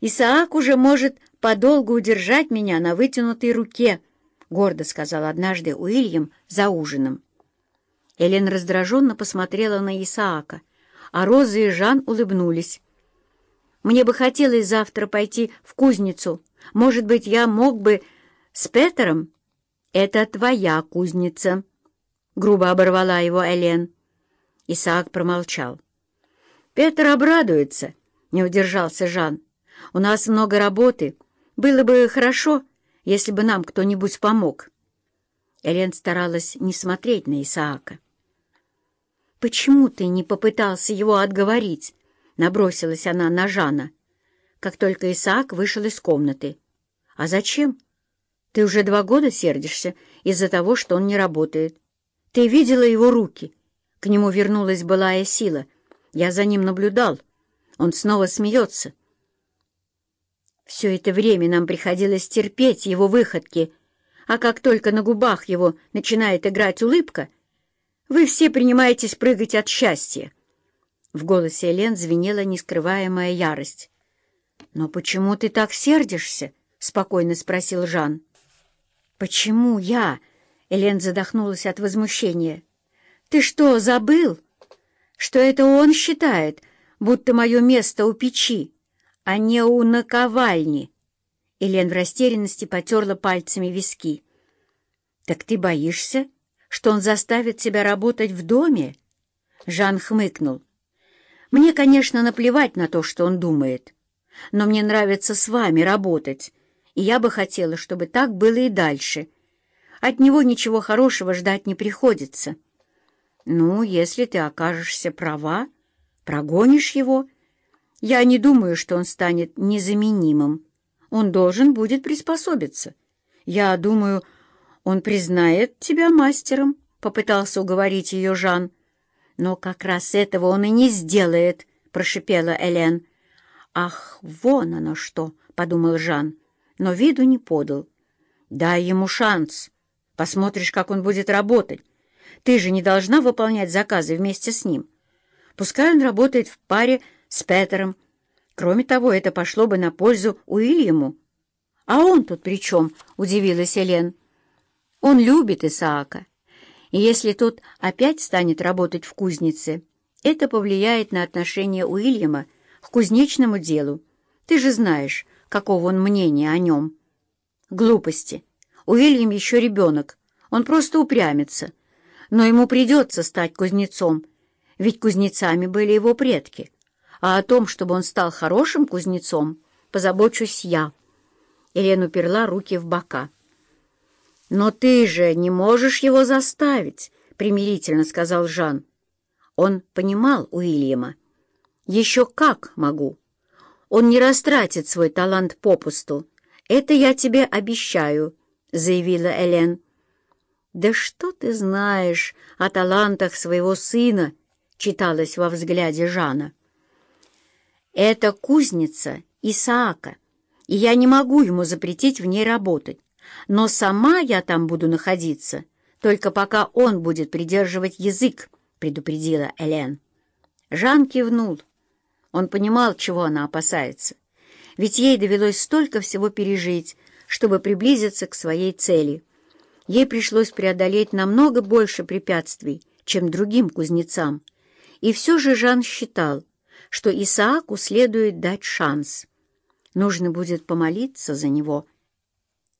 Исаак уже может подолгу удержать меня на вытянутой руке, — гордо сказал однажды Уильям за ужином. Элен раздраженно посмотрела на Исаака, а Роза и Жан улыбнулись. «Мне бы хотелось завтра пойти в кузницу. Может быть, я мог бы с Петером?» «Это твоя кузница», — грубо оборвала его Элен. Исаак промолчал. «Петр обрадуется», — не удержался Жан. «У нас много работы. Было бы хорошо, если бы нам кто-нибудь помог». Элен старалась не смотреть на Исаака. «Почему ты не попытался его отговорить?» — набросилась она на Жана, как только Исаак вышел из комнаты. «А зачем? Ты уже два года сердишься из-за того, что он не работает. Ты видела его руки. К нему вернулась былая сила. Я за ним наблюдал. Он снова смеется. Все это время нам приходилось терпеть его выходки, а как только на губах его начинает играть улыбка, вы все принимаетесь прыгать от счастья. В голосе Элен звенела нескрываемая ярость. «Но почему ты так сердишься?» — спокойно спросил Жан. «Почему я?» — Элен задохнулась от возмущения. «Ты что, забыл, что это он считает, будто мое место у печи, а не у наковальни?» Элен в растерянности потерла пальцами виски. «Так ты боишься, что он заставит тебя работать в доме?» Жан хмыкнул. «Мне, конечно, наплевать на то, что он думает, но мне нравится с вами работать, и я бы хотела, чтобы так было и дальше. От него ничего хорошего ждать не приходится». «Ну, если ты окажешься права, прогонишь его. Я не думаю, что он станет незаменимым. Он должен будет приспособиться. Я думаю, он признает тебя мастером», — попытался уговорить ее Жан. «Но как раз этого он и не сделает», — прошипела Элен. «Ах, вон оно что!» — подумал Жан, но виду не подал. «Дай ему шанс. Посмотришь, как он будет работать. Ты же не должна выполнять заказы вместе с ним. Пускай он работает в паре с Петером. Кроме того, это пошло бы на пользу Уильяму. «А он тут при чем?» — удивилась Элен. «Он любит Исаака, и если тот опять станет работать в кузнице, это повлияет на отношение Уильяма к кузнечному делу. Ты же знаешь, какого он мнения о нем». «Глупости. Уильям еще ребенок. Он просто упрямится но ему придется стать кузнецом, ведь кузнецами были его предки. А о том, чтобы он стал хорошим кузнецом, позабочусь я. Елена уперла руки в бока. «Но ты же не можешь его заставить», — примирительно сказал Жан. Он понимал Уильяма. «Еще как могу. Он не растратит свой талант попусту. Это я тебе обещаю», — заявила Элен. «Да что ты знаешь о талантах своего сына?» — читалось во взгляде Жана. «Это кузница Исаака, и я не могу ему запретить в ней работать, но сама я там буду находиться, только пока он будет придерживать язык», — предупредила Элен. Жан кивнул. Он понимал, чего она опасается, ведь ей довелось столько всего пережить, чтобы приблизиться к своей цели — Ей пришлось преодолеть намного больше препятствий, чем другим кузнецам. И все же Жан считал, что Исааку следует дать шанс. Нужно будет помолиться за него —